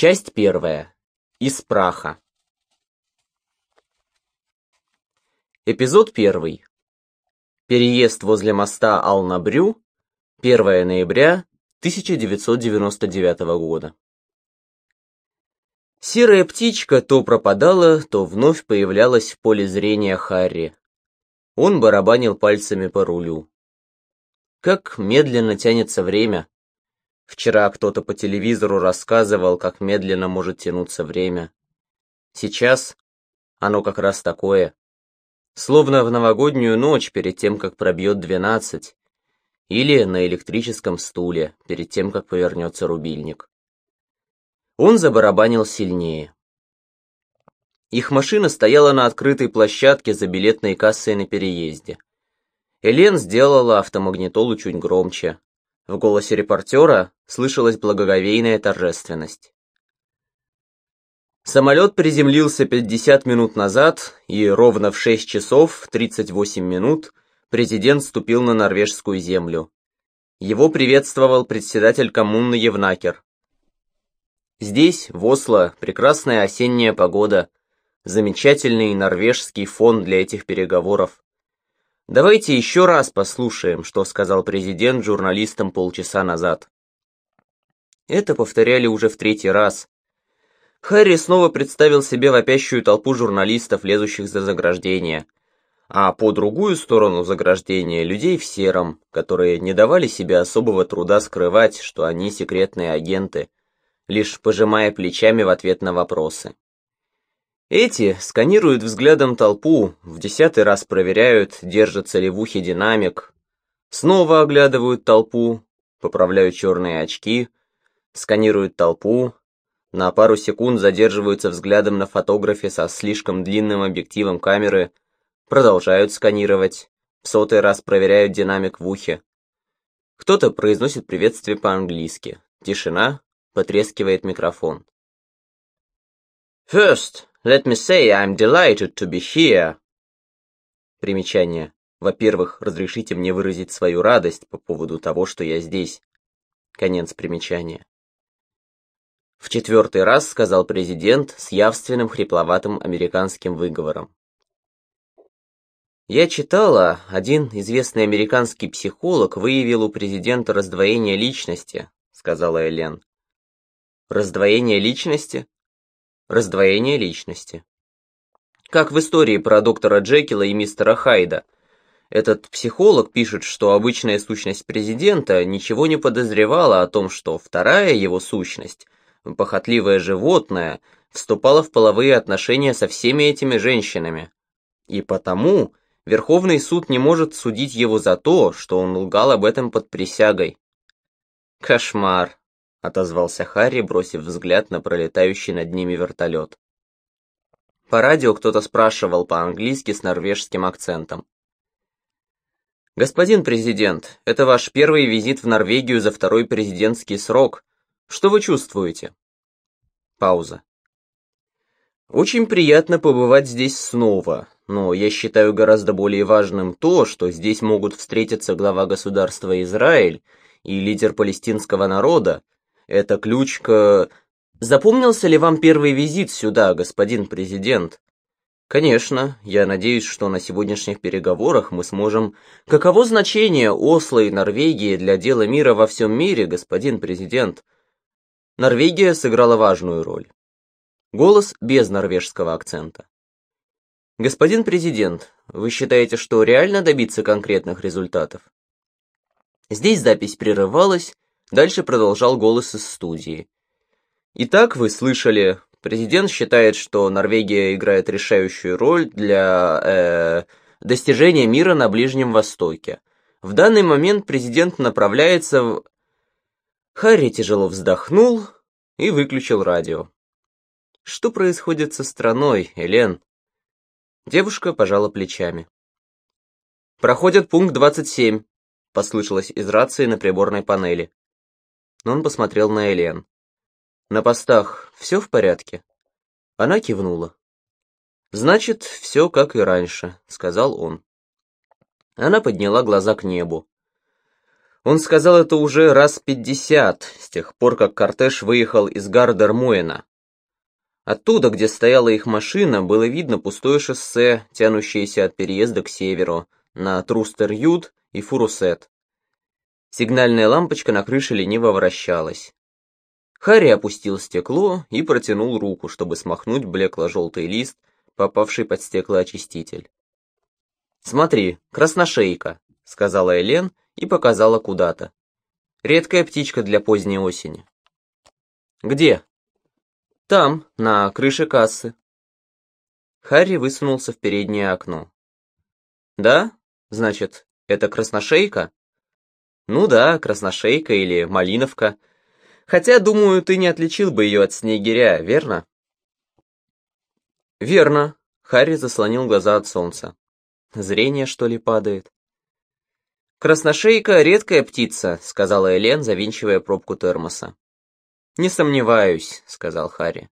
Часть первая. Из праха. Эпизод первый. Переезд возле моста Алнабрю. 1 ноября 1999 года. Серая птичка то пропадала, то вновь появлялась в поле зрения Харри. Он барабанил пальцами по рулю. Как медленно тянется время. Вчера кто-то по телевизору рассказывал, как медленно может тянуться время. Сейчас оно как раз такое. Словно в новогоднюю ночь перед тем, как пробьет двенадцать. Или на электрическом стуле, перед тем, как повернется рубильник. Он забарабанил сильнее. Их машина стояла на открытой площадке за билетной кассой на переезде. Элен сделала автомагнитолу чуть громче. В голосе репортера слышалась благоговейная торжественность. Самолет приземлился 50 минут назад, и ровно в 6 часов 38 минут президент ступил на норвежскую землю. Его приветствовал председатель коммуны Евнакер. Здесь, в Осло, прекрасная осенняя погода, замечательный норвежский фон для этих переговоров. Давайте еще раз послушаем, что сказал президент журналистам полчаса назад. Это повторяли уже в третий раз. Харри снова представил себе вопящую толпу журналистов, лезущих за заграждение, а по другую сторону заграждения людей в сером, которые не давали себе особого труда скрывать, что они секретные агенты, лишь пожимая плечами в ответ на вопросы. Эти сканируют взглядом толпу, в десятый раз проверяют, держится ли в ухе динамик, снова оглядывают толпу, поправляют черные очки, сканируют толпу, на пару секунд задерживаются взглядом на фотографе со слишком длинным объективом камеры, продолжают сканировать, в сотый раз проверяют динамик в ухе. Кто-то произносит приветствие по-английски. Тишина, потрескивает микрофон. First, let me say I'm delighted to be here. Примечание. Во-первых, разрешите мне выразить свою радость по поводу того, что я здесь. Конец примечания. В четвертый раз сказал президент с явственным хрипловатым американским выговором. Я читала, один известный американский психолог выявил у президента раздвоение личности, сказала Элен. Раздвоение личности? Раздвоение личности. Как в истории про доктора Джекила и мистера Хайда. Этот психолог пишет, что обычная сущность президента ничего не подозревала о том, что вторая его сущность, похотливое животное, вступала в половые отношения со всеми этими женщинами. И потому Верховный суд не может судить его за то, что он лгал об этом под присягой. Кошмар. — отозвался Харри, бросив взгляд на пролетающий над ними вертолет. По радио кто-то спрашивал по-английски с норвежским акцентом. «Господин президент, это ваш первый визит в Норвегию за второй президентский срок. Что вы чувствуете?» Пауза. «Очень приятно побывать здесь снова, но я считаю гораздо более важным то, что здесь могут встретиться глава государства Израиль и лидер палестинского народа, это ключ к... Запомнился ли вам первый визит сюда, господин президент? Конечно, я надеюсь, что на сегодняшних переговорах мы сможем... Каково значение Осло и Норвегии для дела мира во всем мире, господин президент? Норвегия сыграла важную роль. Голос без норвежского акцента. Господин президент, вы считаете, что реально добиться конкретных результатов? Здесь запись прерывалась, Дальше продолжал голос из студии. Итак, вы слышали, президент считает, что Норвегия играет решающую роль для э, достижения мира на Ближнем Востоке. В данный момент президент направляется в... Харри тяжело вздохнул и выключил радио. Что происходит со страной, Элен? Девушка пожала плечами. «Проходит пункт 27», — послышалось из рации на приборной панели он посмотрел на Элен. «На постах все в порядке?» Она кивнула. «Значит, все как и раньше», — сказал он. Она подняла глаза к небу. Он сказал это уже раз пятьдесят, с тех пор, как кортеж выехал из Гардермуэна. Оттуда, где стояла их машина, было видно пустое шоссе, тянущееся от переезда к северу, на Трустер-Юд и Фурусет. Сигнальная лампочка на крыше лениво вращалась. Харри опустил стекло и протянул руку, чтобы смахнуть блекло-желтый лист, попавший под стеклоочиститель. «Смотри, красношейка», — сказала Элен и показала куда-то. «Редкая птичка для поздней осени». «Где?» «Там, на крыше кассы». Харри высунулся в переднее окно. «Да? Значит, это красношейка?» «Ну да, красношейка или малиновка. Хотя, думаю, ты не отличил бы ее от снегиря, верно?» «Верно», — Харри заслонил глаза от солнца. «Зрение, что ли, падает?» «Красношейка — редкая птица», — сказала Элен, завинчивая пробку термоса. «Не сомневаюсь», — сказал Харри.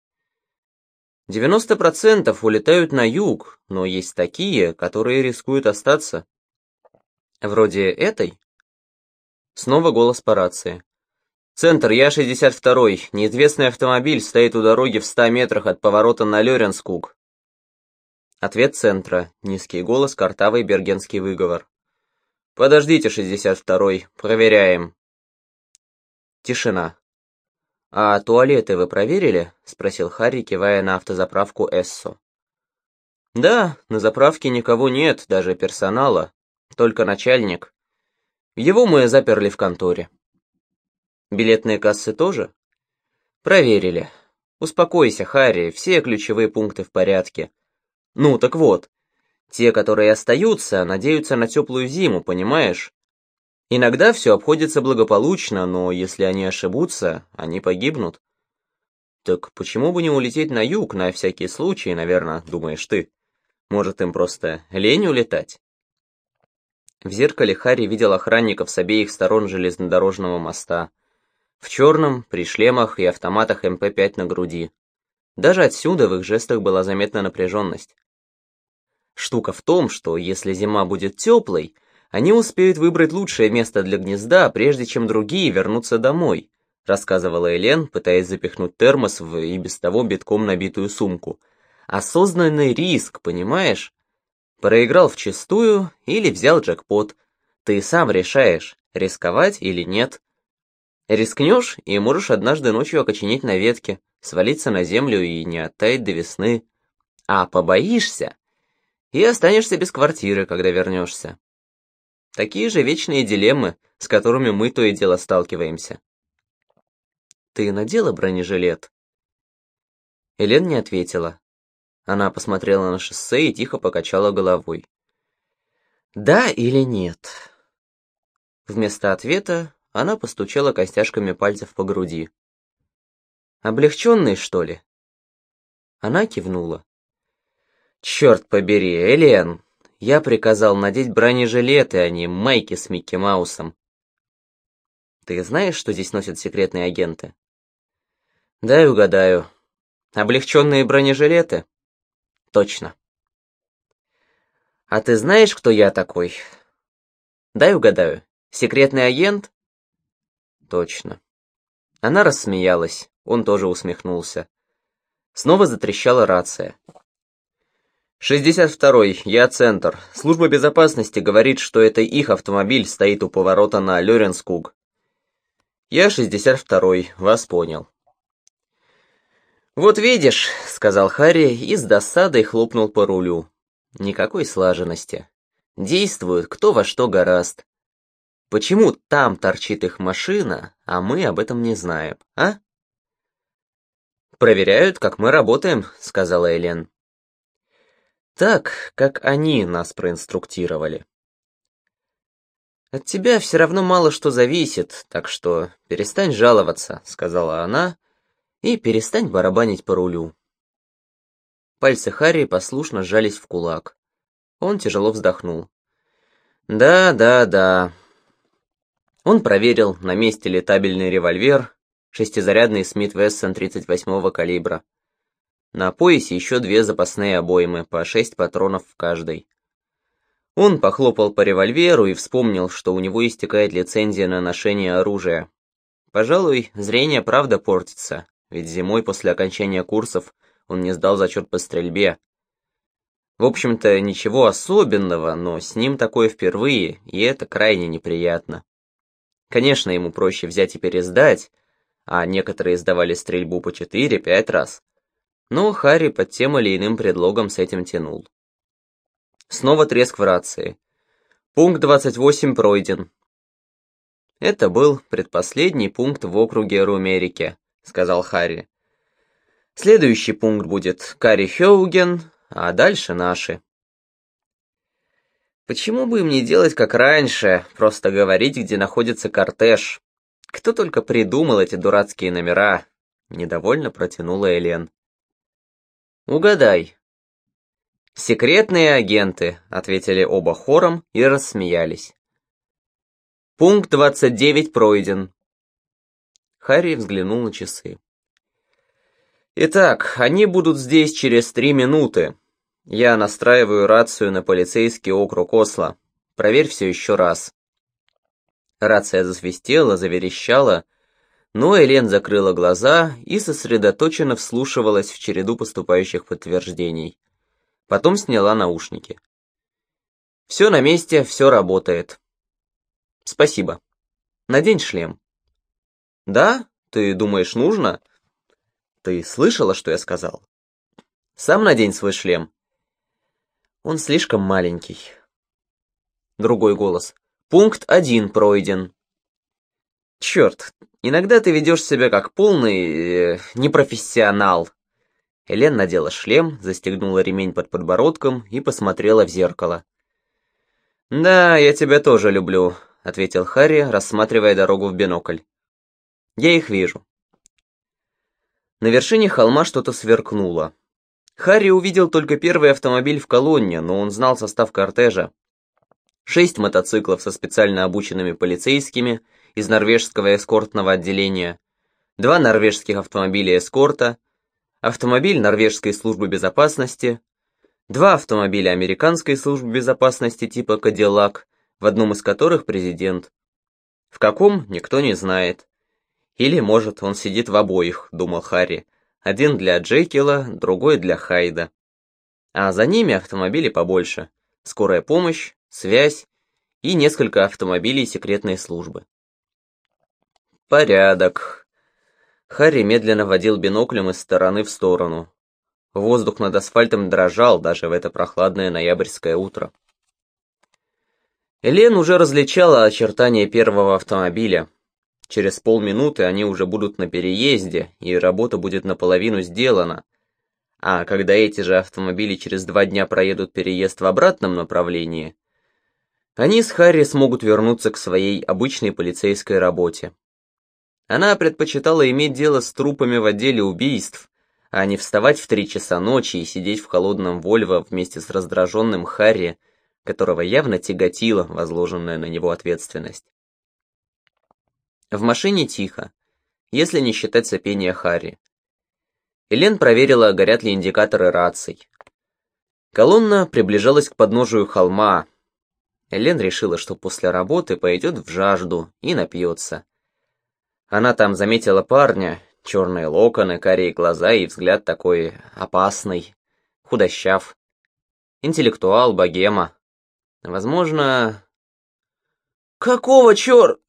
«Девяносто процентов улетают на юг, но есть такие, которые рискуют остаться. Вроде этой?» Снова голос по рации. «Центр, я 62-й. Неизвестный автомобиль стоит у дороги в 100 метрах от поворота на Лёренскуг». Ответ центра. Низкий голос, картавый бергенский выговор. «Подождите, 62-й. Проверяем». Тишина. «А туалеты вы проверили?» — спросил Харри, кивая на автозаправку Эссо. «Да, на заправке никого нет, даже персонала, только начальник. Его мы заперли в конторе». «Билетные кассы тоже?» «Проверили. Успокойся, Харри, все ключевые пункты в порядке. Ну, так вот, те, которые остаются, надеются на теплую зиму, понимаешь? Иногда все обходится благополучно, но если они ошибутся, они погибнут. Так почему бы не улететь на юг на всякий случай, наверное, думаешь ты? Может, им просто лень улетать? В зеркале Харри видел охранников с обеих сторон железнодорожного моста. В черном, при шлемах и автоматах МП-5 на груди. Даже отсюда в их жестах была заметна напряженность. Штука в том, что если зима будет теплой, они успеют выбрать лучшее место для гнезда, прежде чем другие вернутся домой, рассказывала Элен, пытаясь запихнуть термос в и без того битком набитую сумку. Осознанный риск, понимаешь? Проиграл вчистую или взял джекпот. Ты сам решаешь, рисковать или нет. Рискнешь и можешь однажды ночью окоченеть на ветке, свалиться на землю и не оттаять до весны. А побоишься и останешься без квартиры, когда вернешься. Такие же вечные дилеммы, с которыми мы то и дело сталкиваемся. «Ты надела бронежилет?» Элен не ответила. Она посмотрела на шоссе и тихо покачала головой. «Да или нет?» Вместо ответа она постучала костяшками пальцев по груди. «Облегченный, что ли?» Она кивнула. «Черт побери, Элен, я приказал надеть бронежилеты, а не майки с Микки Маусом. Ты знаешь, что здесь носят секретные агенты? Дай угадаю. Облегченные бронежилеты? Точно. А ты знаешь, кто я такой? Дай угадаю. Секретный агент? Точно. Она рассмеялась, он тоже усмехнулся. Снова затрещала рация. «62-й, я Центр. Служба безопасности говорит, что это их автомобиль стоит у поворота на Лёренскуг». «Я 62-й, вас понял». «Вот видишь», — сказал Харри и с досадой хлопнул по рулю. «Никакой слаженности. Действуют кто во что гораст. Почему там торчит их машина, а мы об этом не знаем, а?» «Проверяют, как мы работаем», — сказала Элен. Так, как они нас проинструктировали. «От тебя все равно мало что зависит, так что перестань жаловаться», — сказала она, — «и перестань барабанить по рулю». Пальцы Харри послушно сжались в кулак. Он тяжело вздохнул. «Да, да, да». Он проверил, на месте ли табельный револьвер, шестизарядный Смит Вессон 38-го калибра. На поясе еще две запасные обоймы, по шесть патронов в каждой. Он похлопал по револьверу и вспомнил, что у него истекает лицензия на ношение оружия. Пожалуй, зрение правда портится, ведь зимой после окончания курсов он не сдал зачет по стрельбе. В общем-то, ничего особенного, но с ним такое впервые, и это крайне неприятно. Конечно, ему проще взять и пересдать, а некоторые сдавали стрельбу по 4-5 раз. Но Харри под тем или иным предлогом с этим тянул. Снова треск в рации. Пункт 28 пройден. Это был предпоследний пункт в округе Румерики, сказал Харри. Следующий пункт будет Карри Хеуген, а дальше наши. Почему бы им не делать как раньше, просто говорить, где находится кортеж? Кто только придумал эти дурацкие номера? Недовольно протянула Элен. Угадай, «Секретные агенты», — ответили оба хором и рассмеялись. «Пункт 29 пройден». Харри взглянул на часы. «Итак, они будут здесь через три минуты. Я настраиваю рацию на полицейский округ Осло. Проверь все еще раз». Рация засвистела, заверещала, но Элен закрыла глаза и сосредоточенно вслушивалась в череду поступающих подтверждений. Потом сняла наушники. Все на месте, все работает. Спасибо. Надень шлем. Да? Ты думаешь, нужно? Ты слышала, что я сказал? Сам надень свой шлем. Он слишком маленький. Другой голос. Пункт один пройден. Черт, иногда ты ведешь себя как полный э, непрофессионал. Элен надела шлем, застегнула ремень под подбородком и посмотрела в зеркало. «Да, я тебя тоже люблю», — ответил Харри, рассматривая дорогу в бинокль. «Я их вижу». На вершине холма что-то сверкнуло. Харри увидел только первый автомобиль в колонне, но он знал состав кортежа. Шесть мотоциклов со специально обученными полицейскими из норвежского эскортного отделения, два норвежских автомобиля эскорта, автомобиль Норвежской службы безопасности, два автомобиля Американской службы безопасности типа «Кадиллак», в одном из которых президент. В каком, никто не знает. Или, может, он сидит в обоих, думал Харри. Один для Джекила, другой для Хайда. А за ними автомобили побольше. Скорая помощь, связь и несколько автомобилей секретной службы. Порядок. Харри медленно водил биноклем из стороны в сторону. Воздух над асфальтом дрожал даже в это прохладное ноябрьское утро. Элен уже различала очертания первого автомобиля. Через полминуты они уже будут на переезде, и работа будет наполовину сделана. А когда эти же автомобили через два дня проедут переезд в обратном направлении, они с Харри смогут вернуться к своей обычной полицейской работе. Она предпочитала иметь дело с трупами в отделе убийств, а не вставать в три часа ночи и сидеть в холодном Вольво вместе с раздраженным Харри, которого явно тяготила возложенная на него ответственность. В машине тихо, если не считать сопения Харри. Элен проверила, горят ли индикаторы раций. Колонна приближалась к подножию холма. Элен решила, что после работы пойдет в жажду и напьется. Она там заметила парня, черные локоны, карие глаза и взгляд такой опасный, худощав. Интеллектуал, богема. Возможно... «Какого чёр...»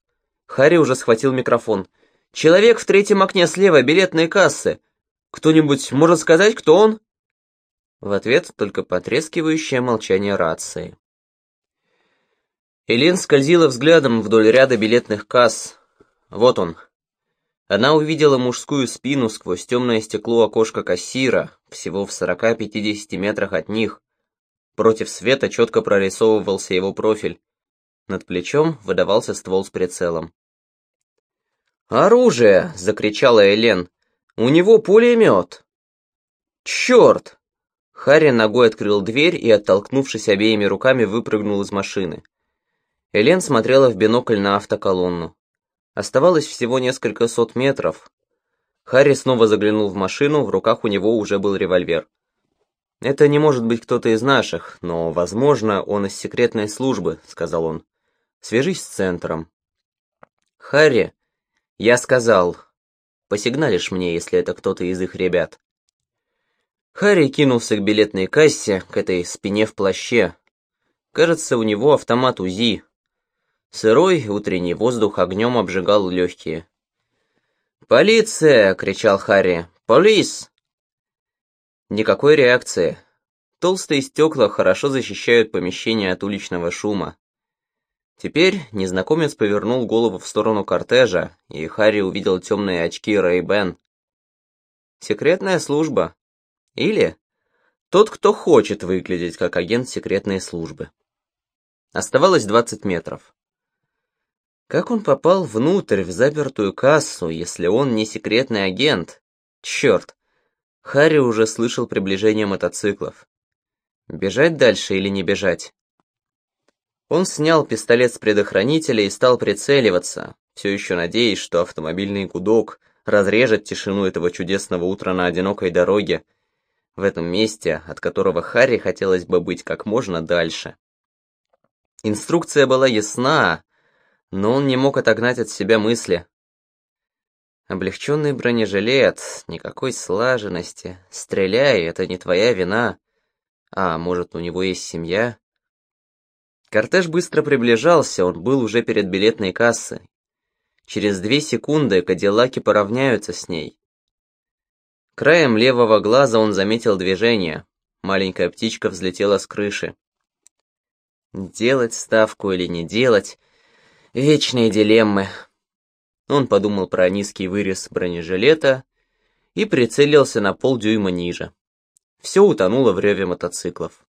Харри уже схватил микрофон. «Человек в третьем окне слева, билетные кассы. Кто-нибудь может сказать, кто он?» В ответ только потрескивающее молчание рации. Элен скользила взглядом вдоль ряда билетных касс. Вот он, она увидела мужскую спину сквозь темное стекло окошка кассира, всего в 40-50 метрах от них. Против света четко прорисовывался его профиль. Над плечом выдавался ствол с прицелом. «Оружие!» — закричала Элен. «У него пулемет!» «Черт!» Харри ногой открыл дверь и, оттолкнувшись обеими руками, выпрыгнул из машины. Элен смотрела в бинокль на автоколонну. Оставалось всего несколько сот метров. Харри снова заглянул в машину, в руках у него уже был револьвер. «Это не может быть кто-то из наших, но, возможно, он из секретной службы», — сказал он. «Свяжись с центром». «Харри, я сказал, посигналишь мне, если это кто-то из их ребят». Харри кинулся к билетной кассе, к этой спине в плаще. Кажется, у него автомат УЗИ. Сырой утренний воздух огнем обжигал легкие. «Полиция!» — кричал Харри. «Полис!» Никакой реакции. Толстые стекла хорошо защищают помещение от уличного шума. Теперь незнакомец повернул голову в сторону кортежа, и Харри увидел темные очки Рэй Бен. Секретная служба. Или тот, кто хочет выглядеть как агент секретной службы. Оставалось 20 метров. Как он попал внутрь, в запертую кассу, если он не секретный агент? Черт! Харри уже слышал приближение мотоциклов. Бежать дальше или не бежать? Он снял пистолет с предохранителя и стал прицеливаться, все еще надеясь, что автомобильный гудок разрежет тишину этого чудесного утра на одинокой дороге, в этом месте, от которого Харри хотелось бы быть как можно дальше. Инструкция была ясна, но он не мог отогнать от себя мысли. Облегченный бронежилет, никакой слаженности. Стреляй, это не твоя вина. А может, у него есть семья? Кортеж быстро приближался, он был уже перед билетной кассой. Через две секунды кадиллаки поравняются с ней. Краем левого глаза он заметил движение. Маленькая птичка взлетела с крыши. Делать ставку или не делать? Вечные дилеммы. Он подумал про низкий вырез бронежилета и прицелился на полдюйма ниже. Все утонуло в реве мотоциклов.